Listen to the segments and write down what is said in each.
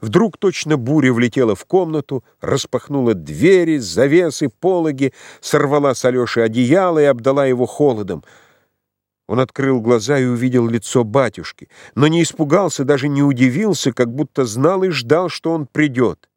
Вдруг точно буря влетела в комнату, распахнула двери, завесы, пологи, сорвала с Алёши одеяло и обдала его холодом. Он открыл глаза и увидел лицо батюшки, но не испугался, даже не удивился, как будто знал и ждал, что он придет.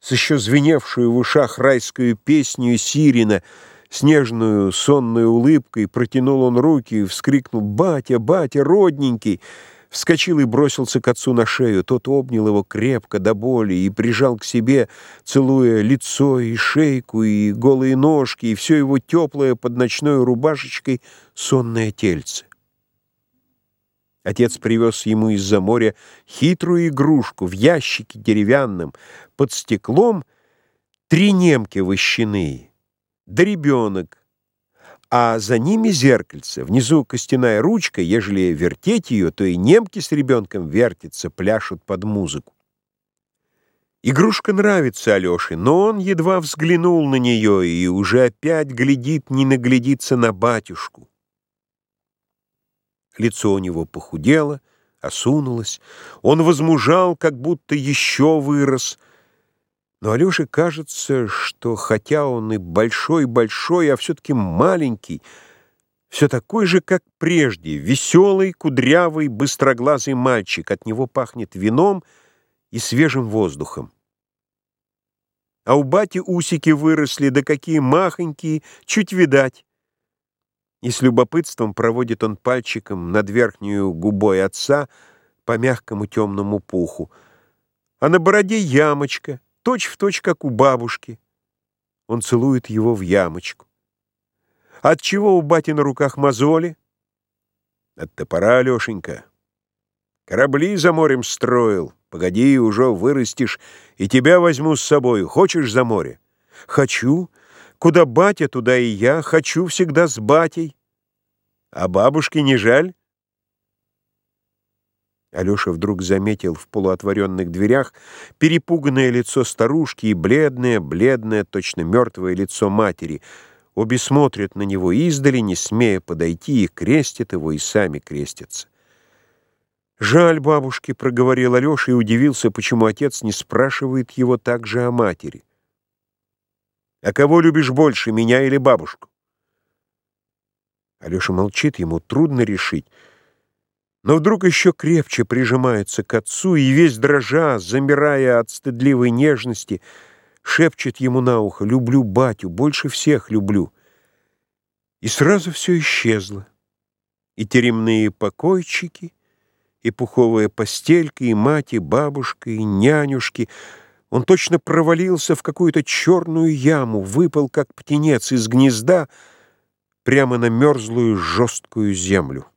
С еще звеневшую в ушах райскую песню Сирина, снежную сонной улыбкой протянул он руки и вскрикнул «Батя, батя, родненький!» Вскочил и бросился к отцу на шею. Тот обнял его крепко до боли и прижал к себе, целуя лицо и шейку, и голые ножки, и все его теплое под ночной рубашечкой сонное тельце. Отец привез ему из-за моря хитрую игрушку в ящике деревянном, под стеклом три немки вощеные, да ребенок, а за ними зеркальце, внизу костяная ручка, ежели вертеть ее, то и немки с ребенком вертятся, пляшут под музыку. Игрушка нравится Алёше, но он едва взглянул на нее и уже опять глядит, не наглядится на батюшку. Лицо у него похудело, осунулось, он возмужал, как будто еще вырос — но Алёше кажется, что хотя он и большой-большой, а все-таки маленький, все такой же, как прежде, веселый, кудрявый, быстроглазый мальчик. От него пахнет вином и свежим воздухом. А у бати усики выросли, да какие махонькие, чуть видать. И с любопытством проводит он пальчиком над верхнюю губой отца по мягкому темному пуху. А на бороде ямочка — точь в точь, как у бабушки. Он целует его в ямочку. От чего у бати на руках мозоли? От топора, Алешенька. Корабли за морем строил. Погоди, уже вырастешь, и тебя возьму с собой. Хочешь за море? Хочу. Куда батя, туда и я. Хочу всегда с батей. А бабушке не жаль? Алеша вдруг заметил в полуотворенных дверях перепуганное лицо старушки и бледное, бледное, точно мертвое лицо матери. Обе смотрят на него издали, не смея подойти, и крестят его, и сами крестятся. «Жаль бабушки», — проговорил Алеша и удивился, почему отец не спрашивает его также о матери. «А кого любишь больше, меня или бабушку?» Алеша молчит, ему трудно решить — но вдруг еще крепче прижимается к отцу и весь дрожа, замирая от стыдливой нежности, шепчет ему на ухо «Люблю батю, больше всех люблю». И сразу все исчезло. И теремные покойчики, и пуховая постелька, и мать, и бабушка, и нянюшки. Он точно провалился в какую-то черную яму, выпал, как птенец из гнезда, прямо на мерзлую жесткую землю.